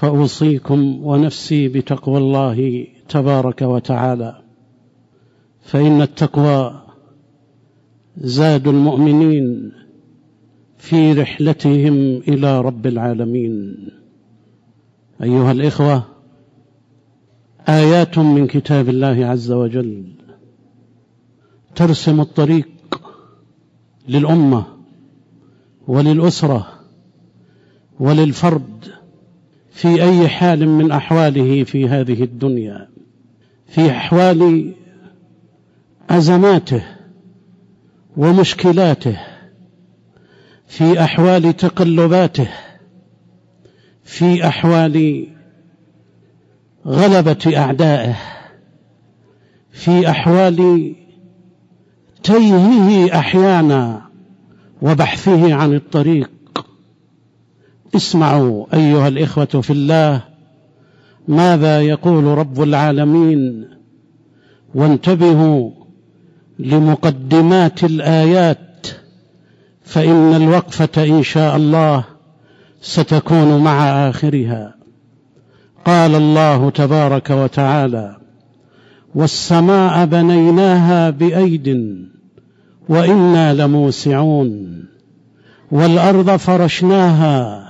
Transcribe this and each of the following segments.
فأوصيكم ونفسي بتقوى الله تبارك وتعالى. فإن التقوى زاد المؤمنين في رحلتهم إلى رب العالمين. أيها الإخوة آيات من كتاب الله عز وجل ترسم الطريق للأمة وللأسرة وللفرد في أي حال من أحواله في هذه الدنيا في أحوال أزماته ومشكلاته في أحوال تقلباته في أحوال غلبة أعدائه في أحوال تيهه أحيانا وبحثه عن الطريق. اسمعوا أيها الإخوة في الله ماذا يقول رب العالمين وانتبهوا لمقدمات الآيات فإن الوقفة إن شاء الله ستكون مع آخرها. قال الله تبارك وتعالى والسماء بنيناها بأيد وإنا لموسعون والأرض فرشناها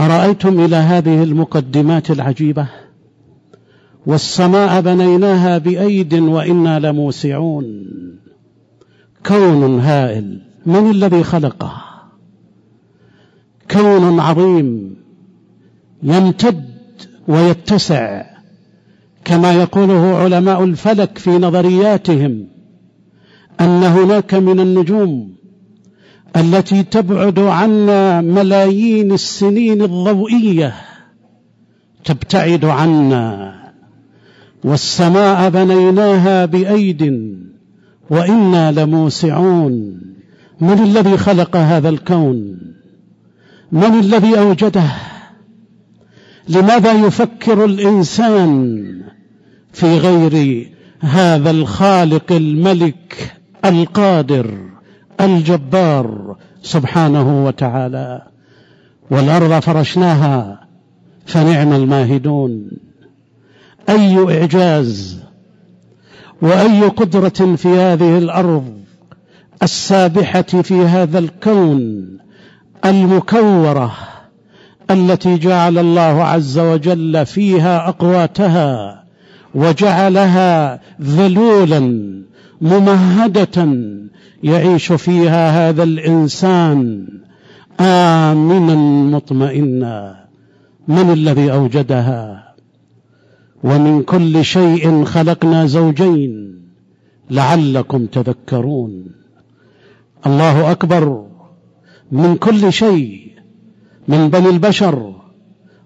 أرأيتم إلى هذه المقدمات العجيبة؟ والسماء بنيناها بأيد وإنا لموسعون. كون هائل. من الذي خلقه؟ كون عظيم. يمتد ويتسع كما يقوله علماء الفلك في نظرياتهم أن هناك من النجوم. التي تبعد عنا ملايين السنين الضوئية تبتعد عنا. والسماء بنيناها بأيد وإنا لموسعون. من الذي خلق هذا الكون؟ من الذي أوجده؟ لماذا يفكر الإنسان في غير هذا الخالق الملك القادر؟ الجبار سبحانه وتعالى والأرض فرشناها فنعم الماهدون. أي إعجاز وأي قدرة في هذه الأرض السابحة في هذا الكون المكورة التي جعل الله عز وجل فيها أقواتها وجعلها ذلولا ممهدة يعيش فيها هذا الإنسان آمنا مطمئنا. من الذي أوجدها؟ ومن كل شيء خلقنا زوجين لعلكم تذكرون. الله أكبر. من كل شيء من بني البشر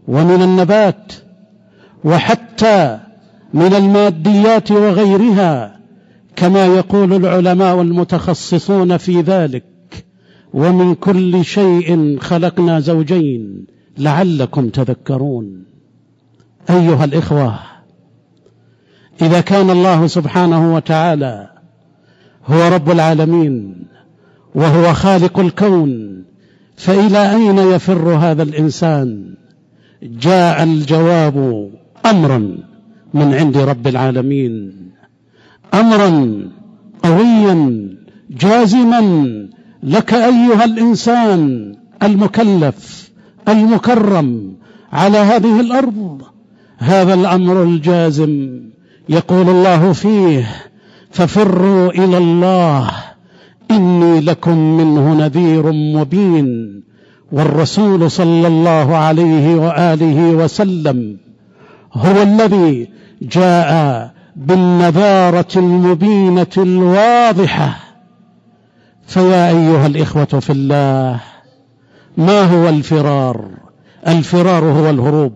ومن النبات وحتى من الماديات وغيرها كما يقول العلماء المتخصصون في ذلك ومن كل شيء خلقنا زوجين لعلكم تذكرون. أيها الإخوة إذا كان الله سبحانه وتعالى هو رب العالمين وهو خالق الكون فإلى أين يفر هذا الإنسان؟ جاء الجواب أمرا من عند رب العالمين. أمرا قويا جازما لك أيها الإنسان المكلف المكرم على هذه الأرض. هذا الأمر الجازم يقول الله فيه ففروا إلى الله إني لكم منه نذير مبين والرسول صلى الله عليه وآله وسلم هو الذي جاء بالنذارة المبينة الواضحة. فيا أيها الإخوة في الله ما هو الفرار؟ الفرار هو الهروب.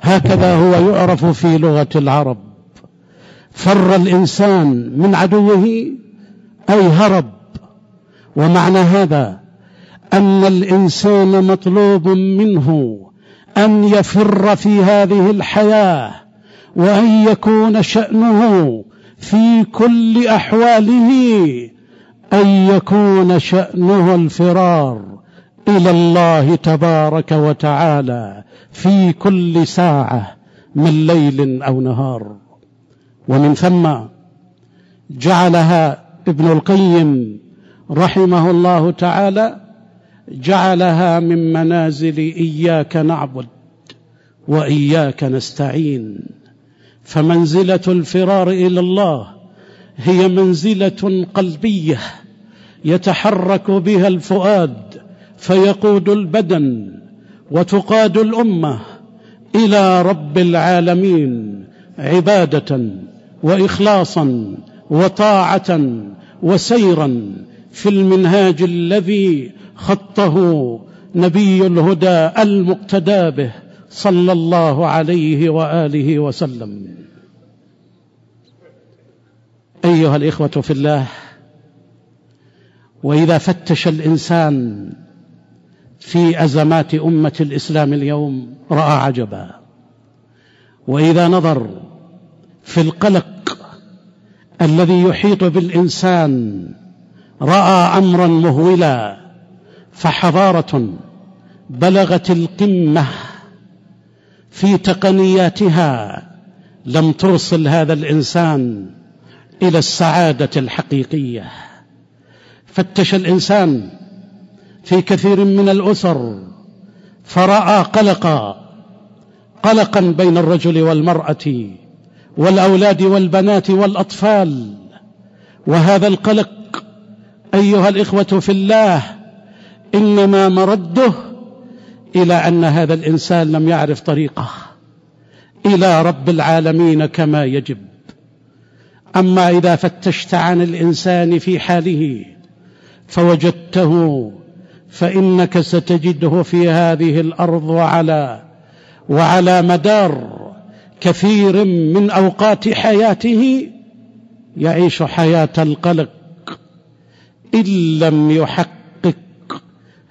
هكذا هو يعرف في لغة العرب. فر الإنسان من عدوه أي هرب. ومعنى هذا أن الإنسان مطلوب منه أن يفر في هذه الحياة. وأن يكون شأنه في كل أحواله أن يكون شأنه الفرار إلى الله تبارك وتعالى في كل ساعة من ليل أو نهار. ومن ثم جعلها ابن القيم رحمه الله تعالى جعلها من منازل إياك نعبد وإياك نستعين. فمنزلة الفرار إلى الله هي منزلة قلبية يتحرك بها الفؤاد فيقود البدن وتقاد الأمة إلى رب العالمين عبادة وإخلاصا وطاعة وسيرا في المنهاج الذي خطه نبي الهدى المقتدى به صلى الله عليه وآله وسلم. أيها الإخوة في الله وإذا فتش الإنسان في أزمات أمة الإسلام اليوم رأى عجبا. وإذا نظر في القلق الذي يحيط بالإنسان رأى أمرا مهولا فحضارة بلغت القمة. في تقنياتها لم توصل هذا الإنسان إلى السعادة الحقيقية. فتش الإنسان في كثير من الأسر فرأى قلقا قلقا بين الرجل والمرأة والأولاد والبنات والأطفال. وهذا القلق أيها الإخوة في الله إنما مرده إلى أن هذا الإنسان لم يعرف طريقه. إلى رب العالمين كما يجب. أما إذا فتشت عن الإنسان في حاله فوجدته فإنك ستجده في هذه الأرض وعلى وعلى مدار كثير من أوقات حياته يعيش حياة القلق. إن لم يحقق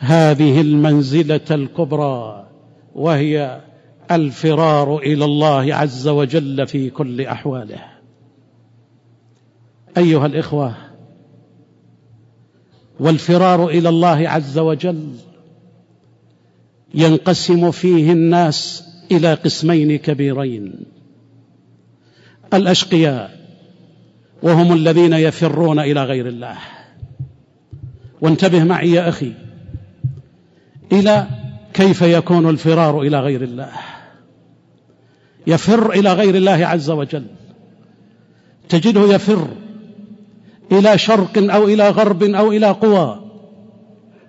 هذه المنزلة الكبرى وهي الفرار إلى الله عز وجل في كل أحواله. أيها الإخوة والفرار إلى الله عز وجل ينقسم فيه الناس إلى قسمين كبيرين. الأشقياء وهم الذين يفرون إلى غير الله. وانتبه معي يا أخي إلى كيف يكون الفرار إلى غير الله. يفر إلى غير الله عز وجل. تجده يفر إلى شرق أو إلى غرب أو إلى قوى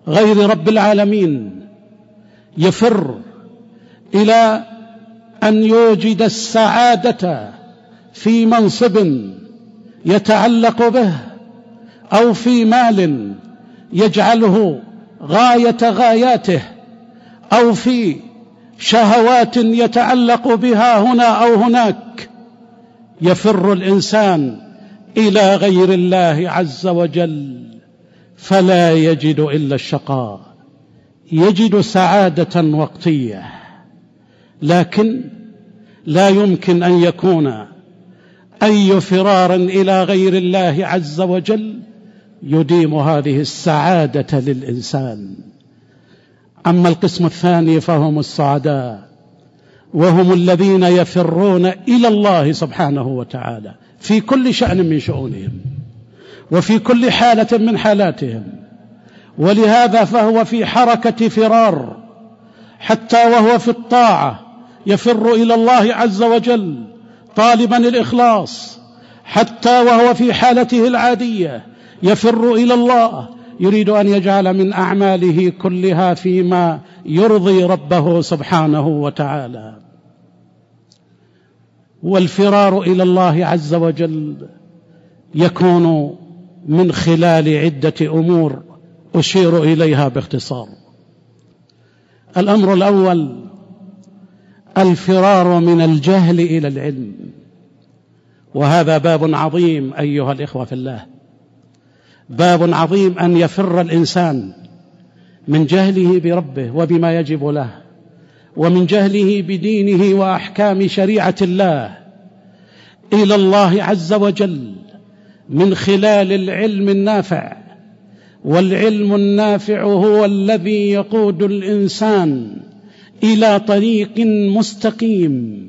غير رب العالمين. يفر إلى أن يوجد السعادة في منصب يتعلق به أو في مال يجعله غاية غاياته أو في شهوات يتعلق بها هنا أو هناك يفر الإنسان إلى غير الله عز وجل فلا يجد إلا الشقاء يجد سعادة وقتية لكن لا يمكن أن يكون أي فرار إلى غير الله عز وجل يديم هذه السعادة للإنسان. أما القسم الثاني فهم السعداء وهم الذين يفرون إلى الله سبحانه وتعالى في كل شأن من شؤونهم وفي كل حالة من حالاتهم. ولهذا فهو في حركة فرار حتى وهو في الطاعة يفر إلى الله عز وجل طالبا الإخلاص حتى وهو في حالته العادية يفر إلى الله يريد أن يجعل من أعماله كلها فيما يرضي ربه سبحانه وتعالى. والفرار إلى الله عز وجل يكون من خلال عدة أمور أشير إليها باختصار. الأمر الأول الفرار من الجهل إلى العلم. وهذا باب عظيم أيها الإخوة في الله. باب عظيم أن يفر الإنسان من جهله بربه وبما يجب له ومن جهله بدينه وأحكام شريعة الله إلى الله عز وجل من خلال العلم النافع والعلم النافع هو الذي يقود الإنسان إلى طريق مستقيم.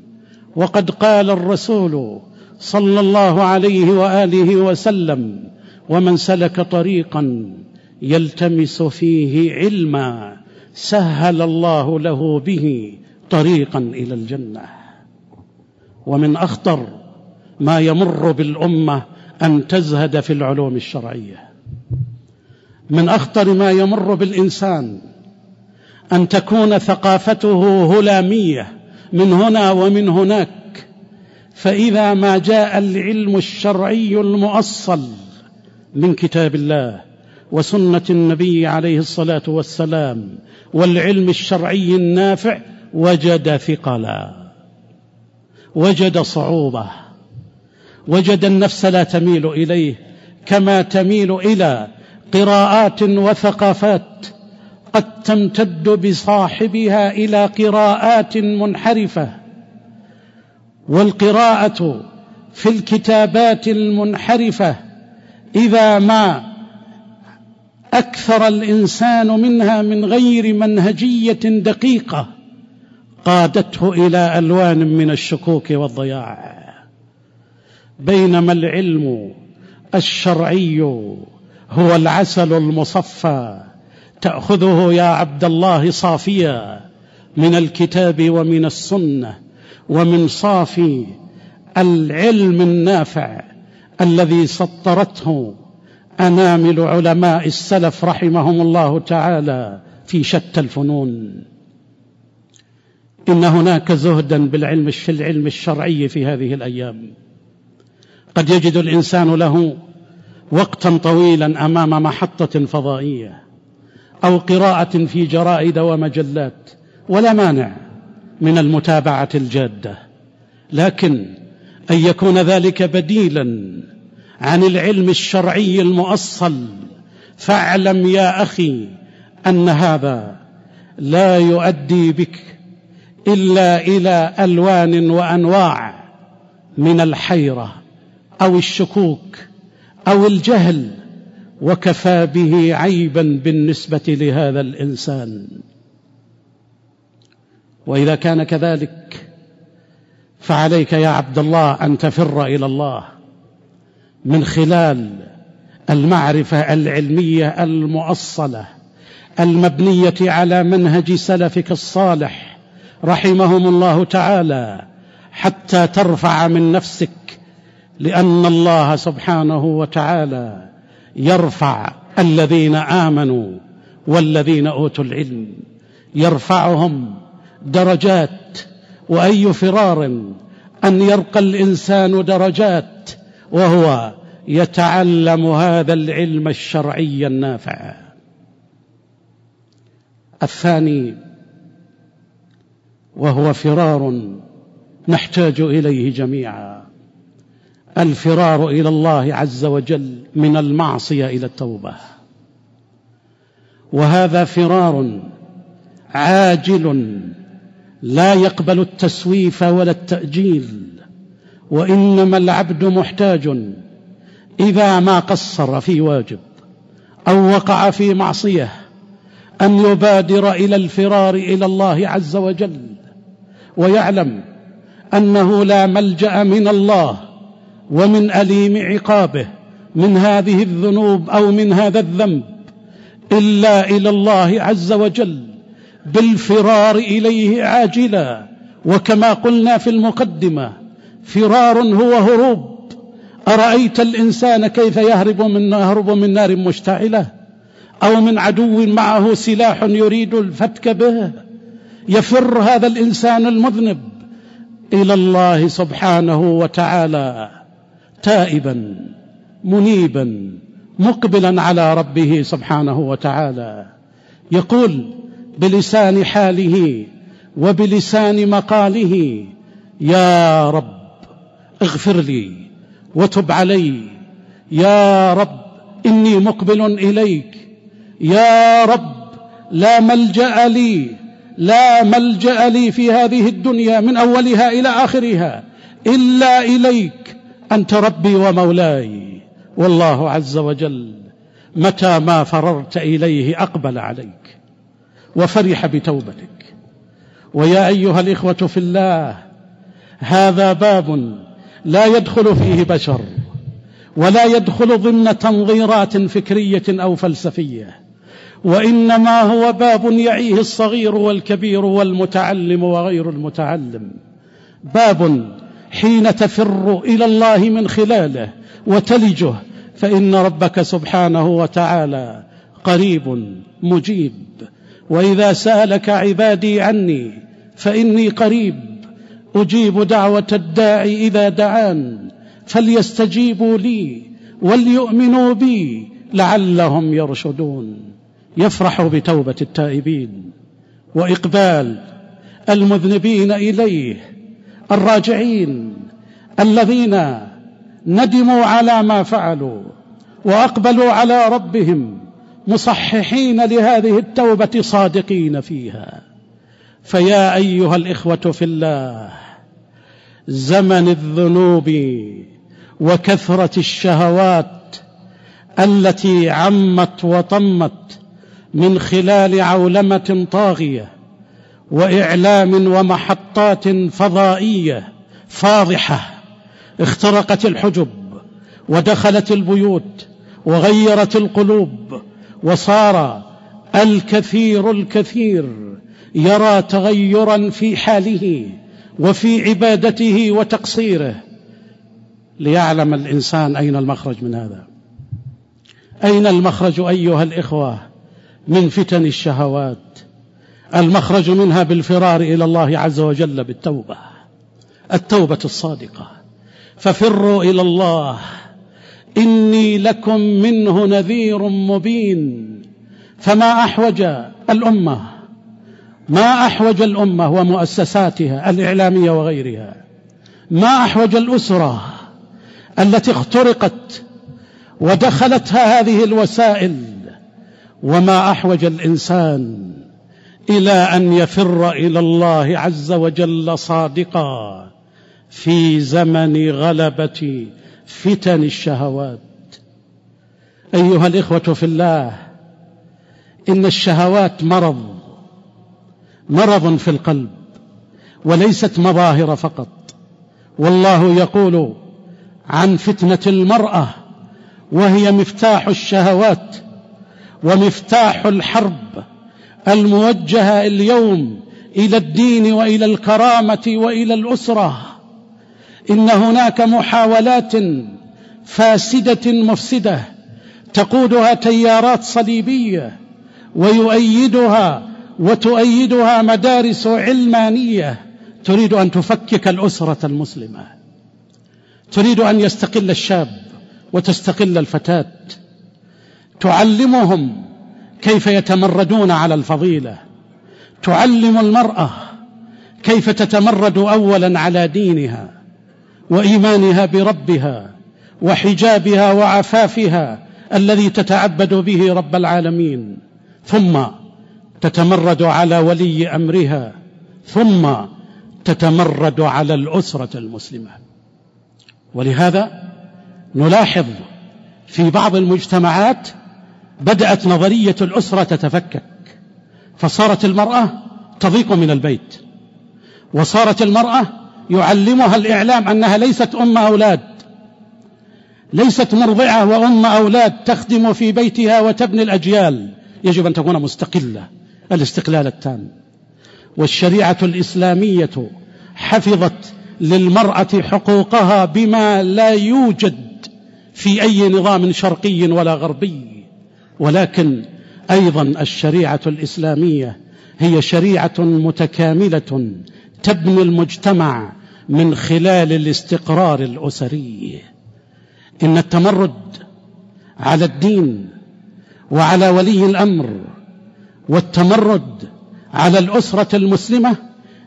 وقد قال الرسول صلى الله عليه وآله وسلم ومن سلك طريقا يلتمس فيه علما سهل الله له به طريقا إلى الجنة. ومن أخطر ما يمر بالأمة أن تزهد في العلوم الشرعية. من أخطر ما يمر بالإنسان أن تكون ثقافته هلامية من هنا ومن هناك. فإذا ما جاء العلم الشرعي المؤصل من كتاب الله وسنة النبي عليه الصلاة والسلام والعلم الشرعي النافع وجد ثقلا وجد صعوبة وجد النفس لا تميل إليه كما تميل إلى قراءات وثقافات قد تمتد بصاحبها إلى قراءات منحرفة والقراءة في الكتابات المنحرفة إذا ما أكثر الإنسان منها من غير منهجية دقيقة قادته إلى ألوان من الشكوك والضياع. بينما العلم الشرعي هو العسل المصفى تأخذه يا عبد الله صافيا من الكتاب ومن السنة ومن صافي العلم النافع الذي سطرته أنامل علماء السلف رحمهم الله تعالى في شتى الفنون. إن هناك زهدا بالعلم في العلم الشرعي في هذه الأيام. قد يجد الإنسان له وقتا طويلا أمام محطة فضائية أو قراءة في جرائد ومجلات ولا مانع من المتابعة الجادة. لكن أن يكون ذلك بديلا عن العلم الشرعي المؤصل. فاعلم يا أخي أن هذا لا يؤدي بك إلا إلى ألوان وأنواع من الحيرة أو الشكوك أو الجهل وكفى به عيبا بالنسبة لهذا الإنسان. وإذا كان كذلك فعليك يا عبد الله أن تفر إلى الله من خلال المعرفة العلمية المؤصلة المبنية على منهج سلفك الصالح رحمهم الله تعالى حتى ترفع من نفسك لأن الله سبحانه وتعالى يرفع الذين آمنوا والذين أوتوا العلم يرفعهم درجات وأي فرار أن يرقى الإنسان درجات وهو يتعلم هذا العلم الشرعي النافع. الثاني وهو فرار نحتاج إليه جميعا الفرار إلى الله عز وجل من المعصية إلى التوبة. وهذا فرار عاجل لا يقبل التسويف ولا التأجيل وإنما العبد محتاج إذا ما قصر في واجب أو وقع في معصية أن يبادر إلى الفرار إلى الله عز وجل ويعلم أنه لا ملجأ من الله ومن أليم عقابه من هذه الذنوب أو من هذا الذنب إلا إلى الله عز وجل. بالفرار إليه عاجلا. وكما قلنا في المقدمة فرار هو هروب. أرأيت الإنسان كيف يهرب من يهرب من نار مشتعلة؟ أو من عدو معه سلاح يريد الفتك به؟ يفر هذا الإنسان المذنب إلى الله سبحانه وتعالى تائبا منيبا مقبلا على ربه سبحانه وتعالى. يقول بلسان حاله وبلسان مقاله يا رب اغفر لي وتب علي يا رب إني مقبل إليك يا رب لا ملجأ لي لا ملجأ لي في هذه الدنيا من أولها إلى آخرها إلا إليك أنت ربي ومولاي والله عز وجل متى ما فررت إليه أقبل عليك. وفرح بتوبتك. ويا أيها الإخوة في الله هذا باب لا يدخل فيه بشر ولا يدخل ضمن تنظيرات فكرية أو فلسفية وإنما هو باب يعيه الصغير والكبير والمتعلم وغير المتعلم. باب حين تفر إلى الله من خلاله وتلجه فإن ربك سبحانه وتعالى قريب مجيب. وإذا سألك عبادي عني فإني قريب أجيب دعوة الداعي إذا دعان فليستجيبوا لي وليؤمنوا بي لعلهم يرشدون. يفرح بتوبة التائبين. وإقبال المذنبين إليه الراجعين الذين ندموا على ما فعلوا وأقبلوا على ربهم مصححين لهذه التوبة صادقين فيها. فيا أيها الإخوة في الله زمن الذنوب وكثرة الشهوات التي عمت وطمت من خلال عولمة طاغية وإعلام ومحطات فضائية فاضحة اخترقت الحجب ودخلت البيوت وغيرت القلوب وصار الكثير الكثير يرى تغيرا في حاله وفي عبادته وتقصيره. ليعلم الإنسان أين المخرج من هذا. أين المخرج أيها الإخوة؟ من فتن الشهوات. المخرج منها بالفرار إلى الله عز وجل بالتوبة. التوبة الصادقة. ففروا إلى الله. إني لكم منه نذير مبين. فما أحوج الأمة ما أحوج الأمة ومؤسساتها الإعلامية وغيرها. ما أحوج الأسرة التي اخترقت ودخلتها هذه الوسائل. وما أحوج الإنسان إلى أن يفر إلى الله عز وجل صادقا في زمن غلبة فتن الشهوات. أيها الإخوة في الله إن الشهوات مرض مرض في القلب وليست مظاهر فقط. والله يقول عن فتنة المرأة وهي مفتاح الشهوات ومفتاح الحرب الموجهة اليوم إلى الدين وإلى الكرامة وإلى الأسرة. إن هناك محاولات فاسدة مفسدة تقودها تيارات صليبية ويؤيدها وتؤيدها مدارس علمانية. تريد أن تفكك الأسرة المسلمة. تريد أن يستقل الشاب وتستقل الفتاة. تعلمهم كيف يتمردون على الفضيلة. تعلم المرأة كيف تتمرد أولا على دينها. وإيمانها بربها وحجابها وعفافها الذي تتعبد به رب العالمين. ثم تتمرد على ولي أمرها. ثم تتمرد على الأسرة المسلمة. ولهذا نلاحظ في بعض المجتمعات بدأت نظرية الأسرة تتفكك. فصارت المرأة تضيق من البيت. وصارت المرأة يعلمها الإعلام أنها ليست أم أولاد ليست مرضعة وأم أولاد تخدم في بيتها وتبني الأجيال. يجب أن تكون مستقلة الاستقلال التام. والشريعة الإسلامية حفظت للمرأة حقوقها بما لا يوجد في أي نظام شرقي ولا غربي. ولكن أيضا الشريعة الإسلامية هي شريعة متكاملة تبني المجتمع من خلال الاستقرار الأسري. إن التمرد على الدين وعلى ولي الأمر والتمرد على الأسرة المسلمة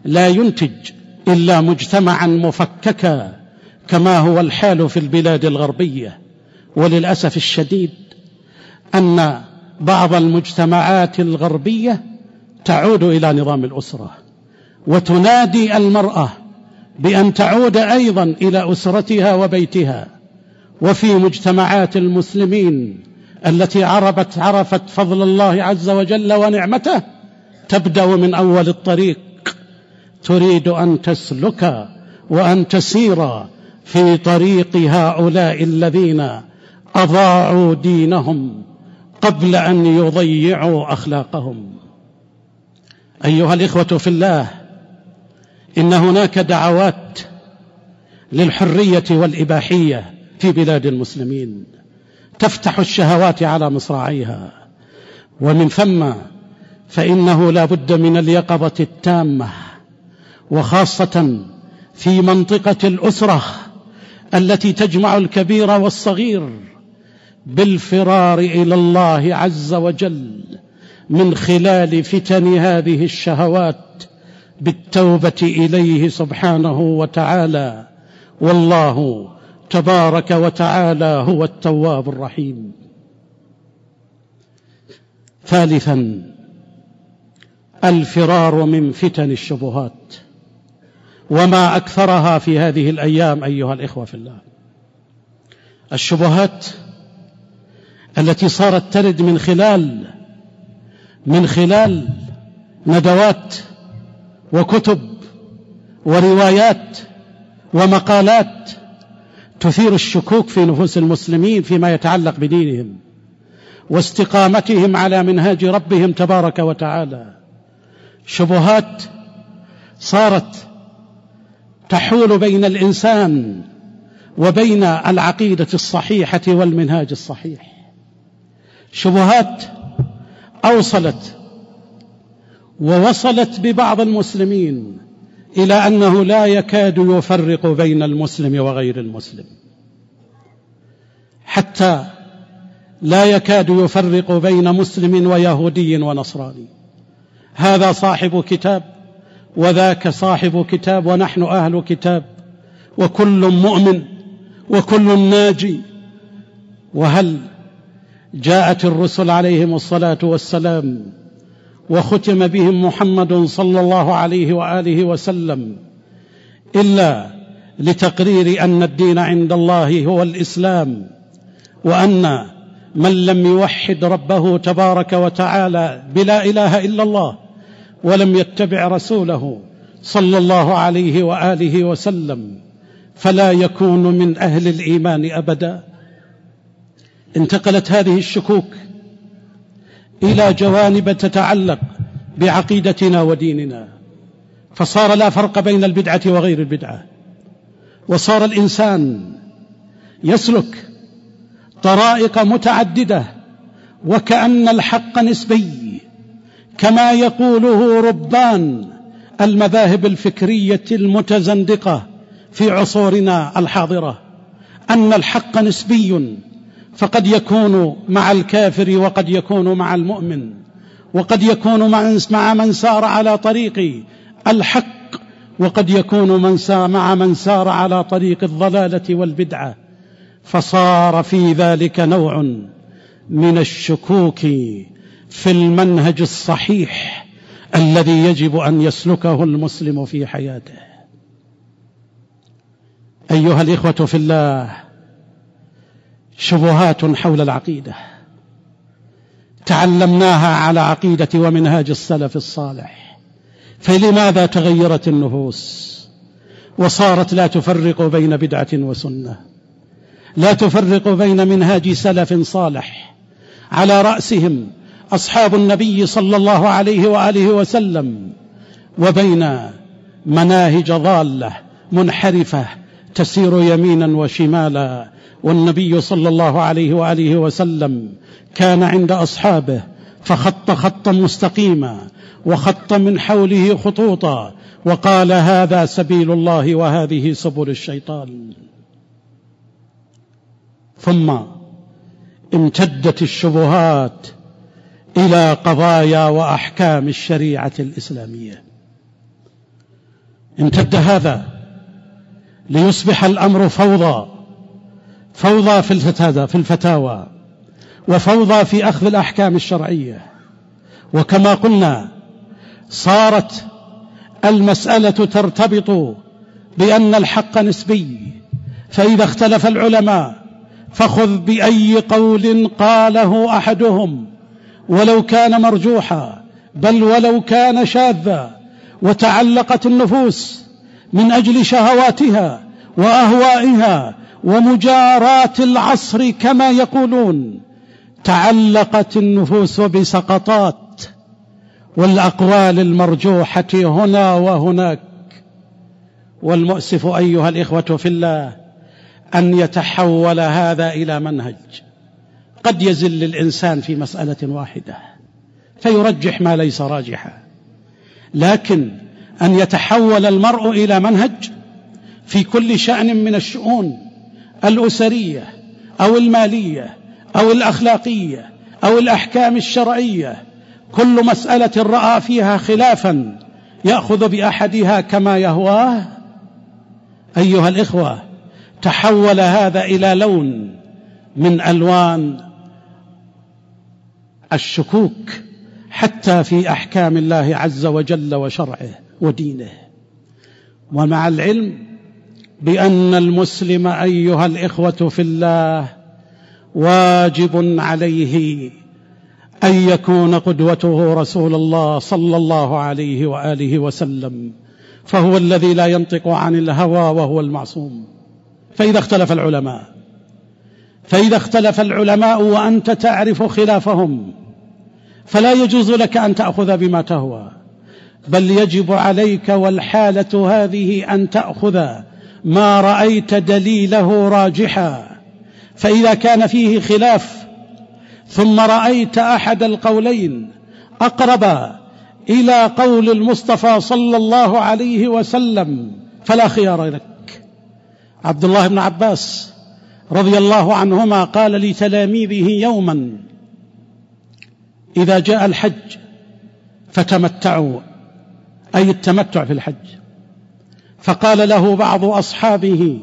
لا ينتج إلا مجتمعا مفككا كما هو الحال في البلاد الغربية. وللأسف الشديد أن بعض المجتمعات الغربية تعود إلى نظام الأسرة. وتنادي المرأة بأن تعود أيضا إلى أسرتها وبيتها وفي مجتمعات المسلمين التي عرفت عرفت فضل الله عز وجل ونعمته تبدأ من أول الطريق. تريد أن تسلك وأن تسير في طريق هؤلاء الذين أضاعوا دينهم قبل أن يضيعوا أخلاقهم. أيها الإخوة في الله إن هناك دعوات للحرية والإباحية في بلاد المسلمين. تفتح الشهوات على مصراعيها. ومن ثم فإنه لا بد من اليقظة التامة وخاصة في منطقة الأسرة التي تجمع الكبير والصغير بالفرار إلى الله عز وجل من خلال فتن هذه الشهوات بالتوبة إليه سبحانه وتعالى. والله تبارك وتعالى هو التواب الرحيم. ثالثا الفرار من فتن الشبهات. وما أكثرها في هذه الأيام أيها الإخوة في الله. الشبهات التي صارت ترد من خلال من خلال ندوات وكتب وروايات ومقالات تثير الشكوك في نفوس المسلمين فيما يتعلق بدينهم واستقامتهم على منهاج ربهم تبارك وتعالى. شبهات صارت تحول بين الإنسان وبين العقيدة الصحيحة والمنهاج الصحيح. شبهات أوصلت ووصلت ببعض المسلمين إلى أنه لا يكاد يفرق بين المسلم وغير المسلم. حتى لا يكاد يفرق بين مسلم ويهودي ونصراني. هذا صاحب كتاب وذاك صاحب كتاب ونحن أهل كتاب وكل مؤمن وكل ناجي. وهل جاءت الرسل عليهم الصلاة والسلام وختم بهم محمد صلى الله عليه وآله وسلم إلا لتقرير أن الدين عند الله هو الإسلام وأن من لم يوحد ربه تبارك وتعالى بلا إله إلا الله ولم يتبع رسوله صلى الله عليه وآله وسلم فلا يكون من أهل الإيمان أبدا. انتقلت هذه الشكوك إلى جوانب تتعلق بعقيدتنا وديننا. فصار لا فرق بين البدعة وغير البدعة. وصار الإنسان يسلك طرائق متعددة وكأن الحق نسبي كما يقوله ربان المذاهب الفكرية المتزندقة في عصورنا الحاضرة أن الحق نسبي. فقد يكون مع الكافر وقد يكون مع المؤمن وقد يكون مع من سار على طريق الحق وقد يكون من سار مع من سار على طريق الضلالة والبدعة فصار في ذلك نوع من الشكوك في المنهج الصحيح الذي يجب أن يسلكه المسلم في حياته. أيها الإخوة في الله شبهات حول العقيدة. تعلمناها على عقيدة ومنهاج السلف الصالح. فلماذا تغيرت النفوس؟ وصارت لا تفرق بين بدعة وسنة. لا تفرق بين منهاج سلف صالح. على رأسهم أصحاب النبي صلى الله عليه وآله وسلم. وبين مناهج ضالة منحرفة تسير يمينا وشمالا والنبي صلى الله عليه وآله وسلم كان عند أصحابه فخط خطا مستقيما وخط من حوله خطوطا وقال هذا سبيل الله وهذه سبل الشيطان. ثم امتدت الشبهات إلى قضايا وأحكام الشريعة الإسلامية. امتد هذا ليصبح الأمر فوضى فوضى في الفتاوى في الفتاوى وفوضى في أخذ الأحكام الشرعية. وكما قلنا صارت المسألة ترتبط بأن الحق نسبي فإذا اختلف العلماء فخذ بأي قول قاله أحدهم ولو كان مرجوحا بل ولو كان شاذا وتعلقت النفوس من أجل شهواتها وأهوائها ومجارات العصر كما يقولون تعلقت النفوس بسقطات والأقوال المرجوحة هنا وهناك. والمؤسف أيها الإخوة في الله أن يتحول هذا إلى منهج. قد يزل الإنسان في مسألة واحدة فيرجح ما ليس راجحا. لكن أن يتحول المرء إلى منهج في كل شأن من الشؤون الأسرية أو المالية أو الأخلاقية أو الأحكام الشرعية. كل مسألة رأى فيها خلافا يأخذ بأحدها كما يهواه. أيها الإخوة تحول هذا إلى لون من ألوان الشكوك حتى في أحكام الله عز وجل وشرعه. ودينه. ومع العلم بأن المسلم أيها الإخوة في الله واجب عليه أن يكون قدوته رسول الله صلى الله عليه وآله وسلم فهو الذي لا ينطق عن الهوى وهو المعصوم. فإذا اختلف العلماء فإذا اختلف العلماء وأنت تعرف خلافهم فلا يجوز لك أن تأخذ بما تهوى. بل يجب عليك والحالة هذه أن تأخذ ما رأيت دليله راجحا. فإذا كان فيه خلاف ثم رأيت أحد القولين أقرب إلى قول المصطفى صلى الله عليه وسلم فلا خيار لك. عبد الله بن عباس رضي الله عنهما قال لتلاميذه يوما إذا جاء الحج فتمتعوا. أي التمتع في الحج. فقال له بعض أصحابه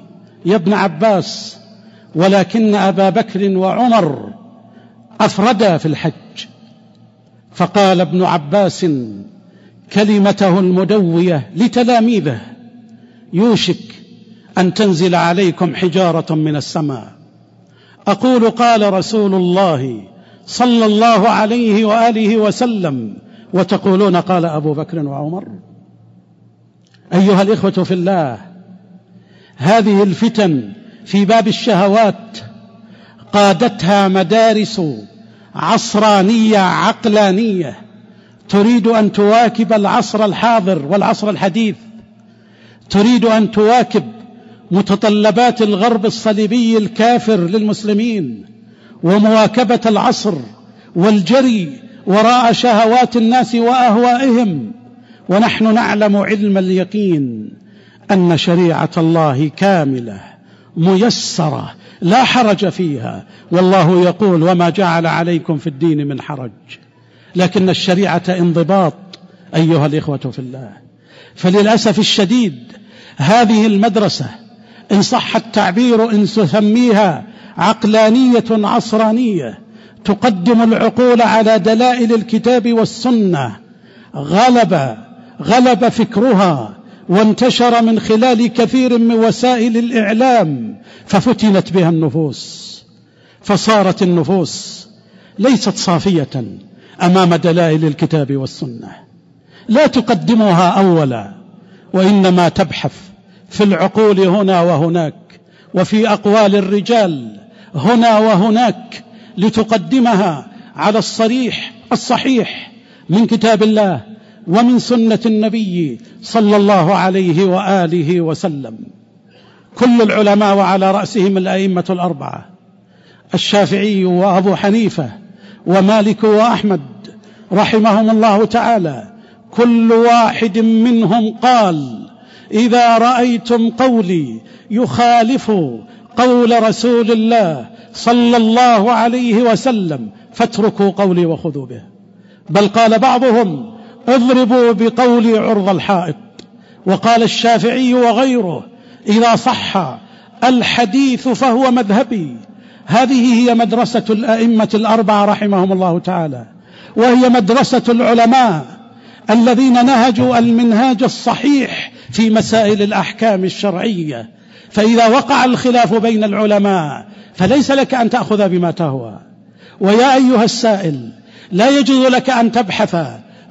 يا ابن عباس ولكن أبا بكر وعمر أفردا في الحج. فقال ابن عباس كلمته المدوية لتلاميذه يوشك أن تنزل عليكم حجارة من السماء. أقول قال رسول الله صلى الله عليه وآله وسلم وتقولون قال أبو بكر وعمر أيها الإخوة في الله هذه الفتن في باب الشهوات قادتها مدارس عصرانية عقلانية تريد أن تواكب العصر الحاضر والعصر الحديث تريد أن تواكب متطلبات الغرب الصليبي الكافر للمسلمين ومواكبة العصر والجري وراء شهوات الناس وأهوائهم. ونحن نعلم علم اليقين أن شريعة الله كاملة ميسرة لا حرج فيها. والله يقول وما جعل عليكم في الدين من حرج. لكن الشريعة انضباط أيها الإخوة في الله. فللأسف الشديد هذه المدرسة إن صح التعبير إن تسميها عقلانية عصرانية تقدم العقول على دلائل الكتاب والسنة. غلب غلب فكرها وانتشر من خلال كثير من وسائل الإعلام ففتنت بها النفوس فصارت النفوس ليست صافية أمام دلائل الكتاب والسنة. لا تقدمها أولا وإنما تبحث في العقول هنا وهناك وفي أقوال الرجال هنا وهناك لتقدمها على الصريح الصحيح من كتاب الله ومن سنة النبي صلى الله عليه وآله وسلم. كل العلماء وعلى رأسهم الأئمة الأربعة الشافعي وأبو حنيفة ومالك وأحمد رحمهم الله تعالى كل واحد منهم قال إذا رأيتم قولي يخالف قول رسول الله صلى الله عليه وسلم فاتركوا قولي وخذوا به. بل قال بعضهم اضربوا بقولي عرض الحائط. وقال الشافعي وغيره إذا صح الحديث فهو مذهبي. هذه هي مدرسة الأئمة الأربعة رحمهم الله تعالى. وهي مدرسة العلماء الذين نهجوا المنهاج الصحيح في مسائل الأحكام الشرعية. فإذا وقع الخلاف بين العلماء فليس لك أن تأخذ بما تهوى. ويا أيها السائل لا يجوز لك أن تبحث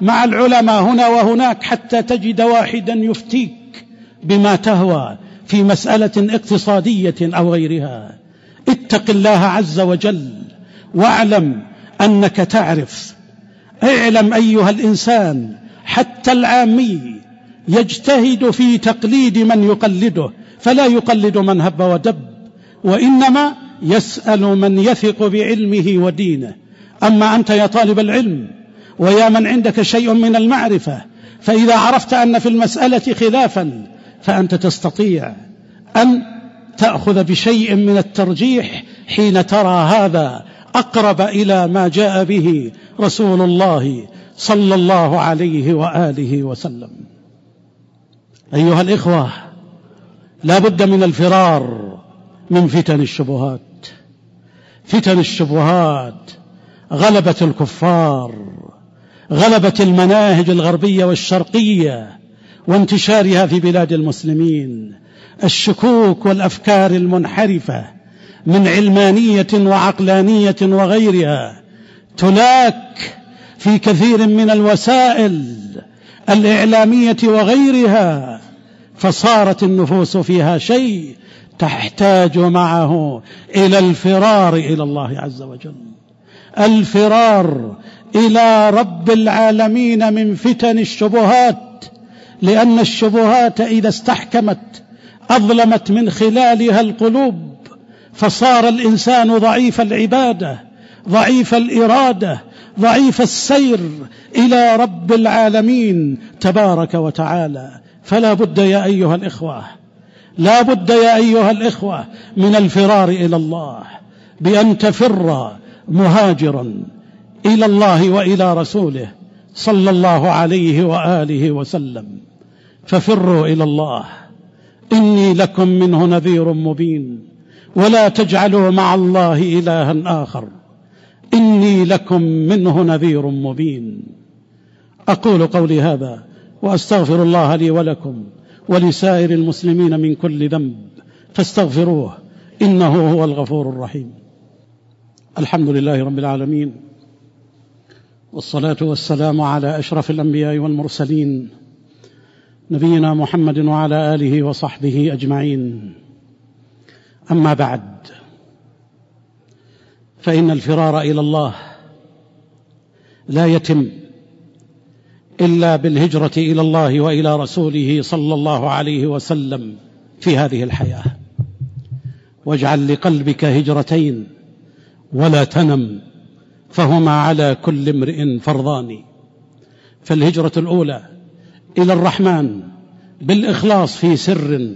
مع العلماء هنا وهناك حتى تجد واحدا يفتيك بما تهوى في مسألة اقتصادية أو غيرها. اتق الله عز وجل واعلم أنك تعرف. اعلم أيها الإنسان حتى العامي يجتهد في تقليد من يقلده. فلا يقلد من هب ودب وإنما يسأل من يثق بعلمه ودينه. أما أنت يا طالب العلم ويا من عندك شيء من المعرفة فإذا عرفت أن في المسألة خلافا فأنت تستطيع أن تأخذ بشيء من الترجيح حين ترى هذا أقرب إلى ما جاء به رسول الله صلى الله عليه وآله وسلم. أيها الإخوة لا بد من الفرار من فتن الشبهات. فتن الشبهات. غلبت الكفار. غلبت المناهج الغربية والشرقية وانتشارها في بلاد المسلمين. الشكوك والأفكار المنحرفة من علمانية وعقلانية وغيرها تلاك في كثير من الوسائل الإعلامية وغيرها. فصارت النفوس فيها شيء تحتاج معه إلى الفرار إلى الله عز وجل. الفرار إلى رب العالمين من فتن الشبهات لأن الشبهات إذا استحكمت أظلمت من خلالها القلوب فصار الإنسان ضعيف العبادة ضعيف الإرادة ضعيف السير إلى رب العالمين تبارك وتعالى. فلا بد يا أيها الإخوة لا بد يا أيها الإخوة من الفرار إلى الله بأن تفر مهاجرا إلى الله وإلى رسوله صلى الله عليه وآله وسلم. ففروا إلى الله. إني لكم منه نذير مبين ولا تجعلوا مع الله إلها آخر. إني لكم منه نذير مبين. أقول قولي هذا وأستغفر الله لي ولكم ولسائر المسلمين من كل ذنب فاستغفروه إنه هو الغفور الرحيم. الحمد لله رب العالمين والصلاة والسلام على أشرف الأنبياء والمرسلين نبينا محمد وعلى آله وصحبه أجمعين. أما بعد فإن الفرار إلى الله لا يتم إلا بالهجرة إلى الله وإلى رسوله صلى الله عليه وسلم في هذه الحياة. واجعل لقلبك هجرتين ولا تنم فهما على كل امرئ فرضان. فالهجرة الأولى إلى الرحمن بالإخلاص في سر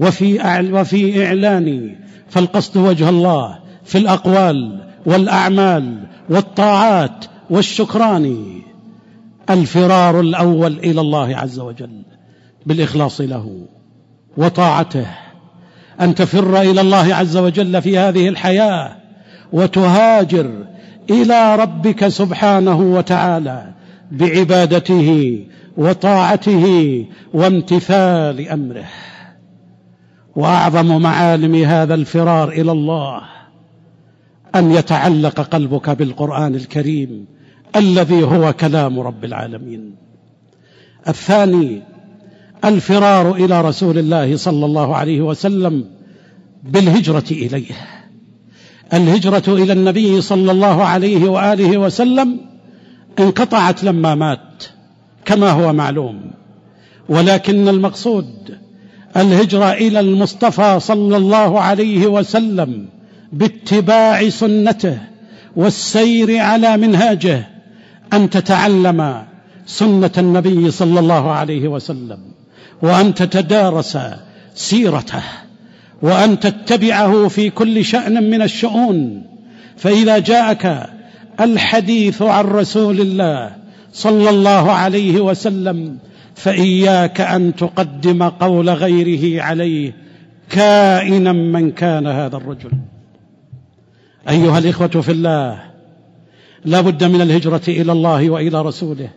وفي وفي إعلان فالقصد وجه الله في الأقوال والأعمال والطاعات والشكران. الفرار الأول إلى الله عز وجل بالإخلاص له وطاعته أن تفر إلى الله عز وجل في هذه الحياة وتهاجر إلى ربك سبحانه وتعالى بعبادته وطاعته وامتثال أمره. وأعظم معالم هذا الفرار إلى الله أن يتعلق قلبك بالقرآن الكريم الذي هو كلام رب العالمين. الثاني الفرار إلى رسول الله صلى الله عليه وسلم بالهجرة إليه. الهجرة إلى النبي صلى الله عليه وآله وسلم انقطعت لما مات كما هو معلوم. ولكن المقصود الهجرة إلى المصطفى صلى الله عليه وسلم باتباع سنته والسير على منهاجه أن تتعلم سنة النبي صلى الله عليه وسلم وأن تتدارس سيرته وأن تتبعه في كل شأن من الشؤون. فإذا جاءك الحديث عن رسول الله صلى الله عليه وسلم فإياك أن تقدم قول غيره عليه كائنا من كان هذا الرجل. أيها الإخوة في الله لا بد من الهجرة إلى الله وإلى رسوله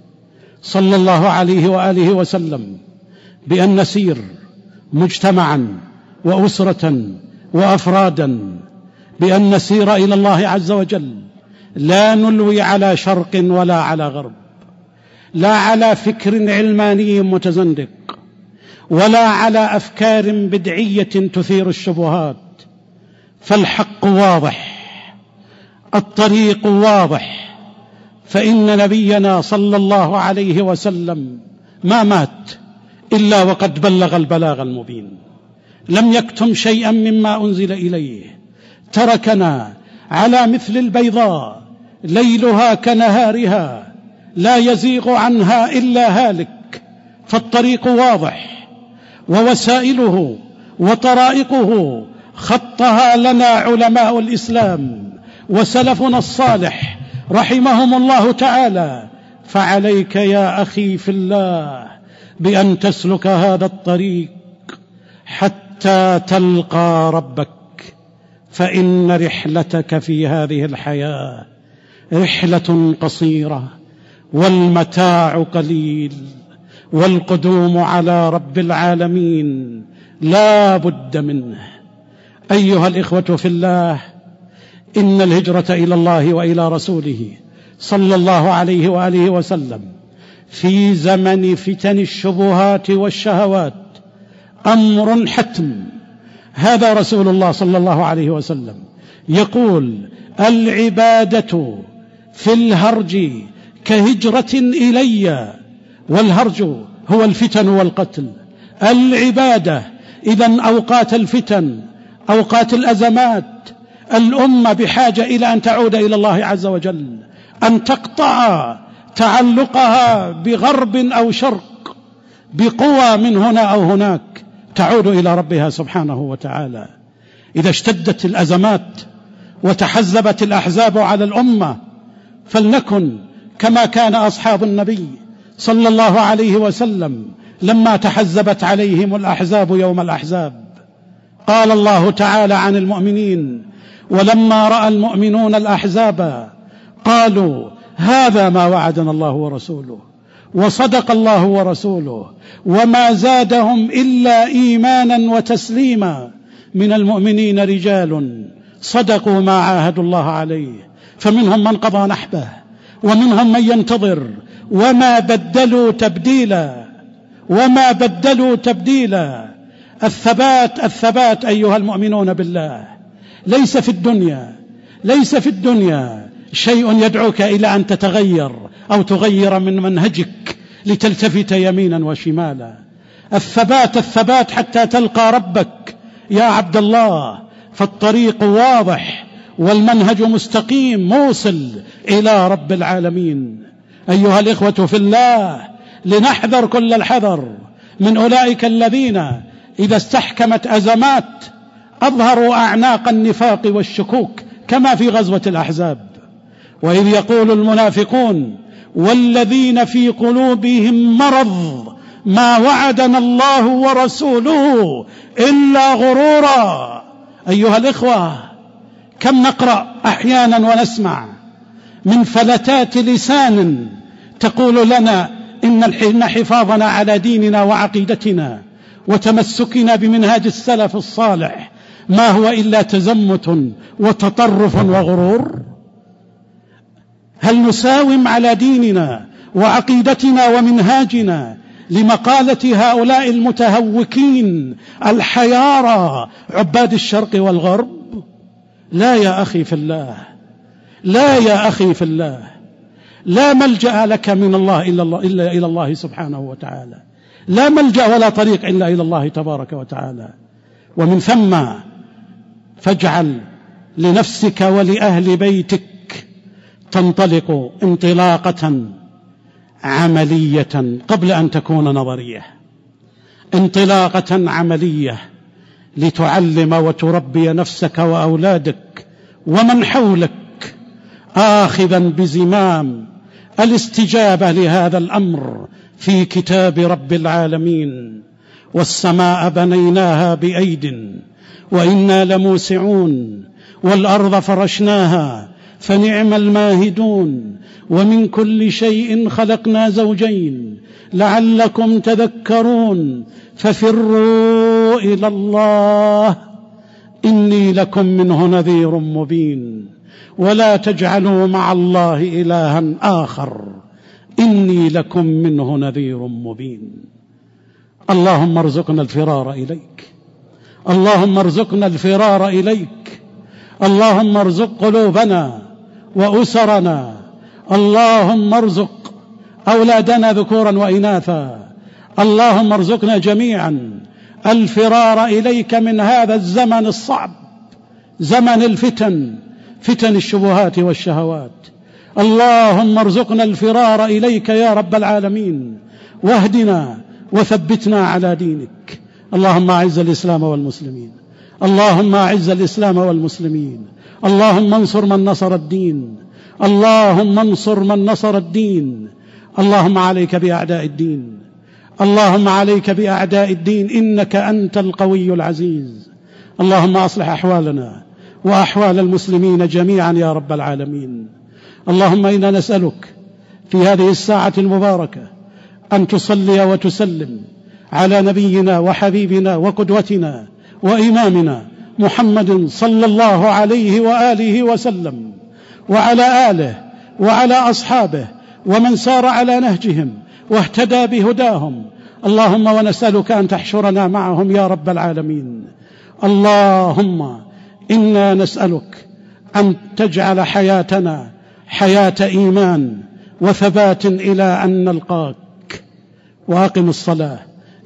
صلى الله عليه وآله وسلم بأن نسير مجتمعا وأسرة وأفرادا بأن نسير إلى الله عز وجل. لا نلوي على شرق ولا على غرب لا على فكر علماني متزندق ولا على أفكار بدعية تثير الشبهات. فالحق واضح الطريق واضح فإن نبينا صلى الله عليه وسلم ما مات إلا وقد بلغ البلاغ المبين. لم يكتم شيئا مما أنزل إليه. تركنا على مثل البيضاء ليلها كنهارها لا يزيغ عنها إلا هالك. فالطريق واضح ووسائله وطرائقه خطها لنا علماء الإسلام. وسلفنا الصالح رحمهم الله تعالى فعليك يا أخي في الله بأن تسلك هذا الطريق حتى تلقى ربك فإن رحلتك في هذه الحياة رحلة قصيرة والمتاع قليل والقدوم على رب العالمين لا بد منه. أيها الإخوة في الله إن الهجرة إلى الله وإلى رسوله صلى الله عليه وآله وسلم في زمن فتن الشبهات والشهوات أمر حتم. هذا رسول الله صلى الله عليه وسلم يقول العبادة في الهرج كهجرة إلي والهرج هو الفتن والقتل. العبادة إذا أوقات الفتن أوقات الأزمات الأمة بحاجة إلى أن تعود إلى الله عز وجل أن تقطع تعلقها بغرب أو شرق بقوى من هنا أو هناك تعود إلى ربها سبحانه وتعالى. إذا اشتدت الأزمات وتحزبت الأحزاب على الأمة فلنكن كما كان أصحاب النبي صلى الله عليه وسلم لما تحزبت عليهم الأحزاب يوم الأحزاب. قال الله تعالى عن المؤمنين ولما رأى المؤمنون الأحزاب قالوا هذا ما وعدنا الله ورسوله وصدق الله ورسوله وما زادهم إلا إيمانا وتسليما من المؤمنين رجال صدقوا ما عاهدوا الله عليه فمنهم من قضى نحبه ومنهم من ينتظر وما بدلوا تبديلا وما بدلوا تبديلا الثبات الثبات أيها المؤمنون بالله ليس في الدنيا ليس في الدنيا شيء يدعوك إلى أن تتغير أو تغير من منهجك لتلتفت يمينا وشمالا. الثبات الثبات حتى تلقى ربك. يا عبد الله فالطريق واضح والمنهج مستقيم موصل إلى رب العالمين. أيها الإخوة في الله لنحذر كل الحذر من أولئك الذين إذا استحكمت أزمات أظهروا أعناق النفاق والشكوك كما في غزوة الأحزاب. وإذ يقول المنافقون والذين في قلوبهم مرض ما وعدنا الله ورسوله إلا غرورا. أيها الإخوة كم نقرأ أحيانا ونسمع من فلتات لسان تقول لنا إن حفاظنا على ديننا وعقيدتنا وتمسكنا بمنهاج السلف الصالح ما هو إلا تزمت وتطرف وغرور؟ هل نساوم على ديننا وعقيدتنا ومنهاجنا لمقالة هؤلاء المتهوكين الحيارى عباد الشرق والغرب؟ لا يا أخي في الله لا يا أخي في الله لا ملجأ لك من الله إلا, الله إلا إلى الله سبحانه وتعالى لا ملجأ ولا طريق إلا إلى الله تبارك وتعالى. ومن ثم فاجعل لنفسك ولأهل بيتك تنطلق انطلاقة عملية قبل أن تكون نظرية. انطلاقة عملية لتعلم وتربي نفسك وأولادك ومن حولك آخذا بزمام الاستجابة لهذا الأمر في كتاب رب العالمين. والسماء بنيناها بأيد وإنا لموسعون والأرض فرشناها فنعم الماهدون ومن كل شيء خلقنا زوجين لعلكم تذكرون ففروا إلى الله إني لكم منه نذير مبين ولا تجعلوا مع الله إلها آخر إني لكم منه نذير مبين اللهم ارزقنا الفرار إليك اللهم ارزقنا الفرار إليك. اللهم ارزق قلوبنا وأسرنا. اللهم ارزق أولادنا ذكورا وإناثا. اللهم ارزقنا جميعا. الفرار إليك من هذا الزمن الصعب زمن الفتن فتن الشبهات والشهوات. اللهم ارزقنا الفرار إليك يا رب العالمين. واهدنا وثبتنا على دينك. اللهم اعز الاسلام والمسلمين. اللهم اعز الاسلام والمسلمين. اللهم انصر من نصر الدين. اللهم انصر من نصر الدين. اللهم عليك بأعداء الدين. اللهم عليك بأعداء الدين. إنك أنت القوي العزيز. اللهم أصلح أحوالنا وأحوال المسلمين جميعا يا رب العالمين. اللهم إنا نسألك في هذه الساعة المباركة أن تصلي وتسلم. على نبينا وحبيبنا وقدوتنا وإمامنا محمد صلى الله عليه وآله وسلم وعلى آله وعلى أصحابه ومن سار على نهجهم واهتدى بهداهم. اللهم ونسألك أن تحشرنا معهم يا رب العالمين. اللهم إنا نسألك أن تجعل حياتنا حياة إيمان وثبات إلى أن نلقاك. وأقم الصلاة.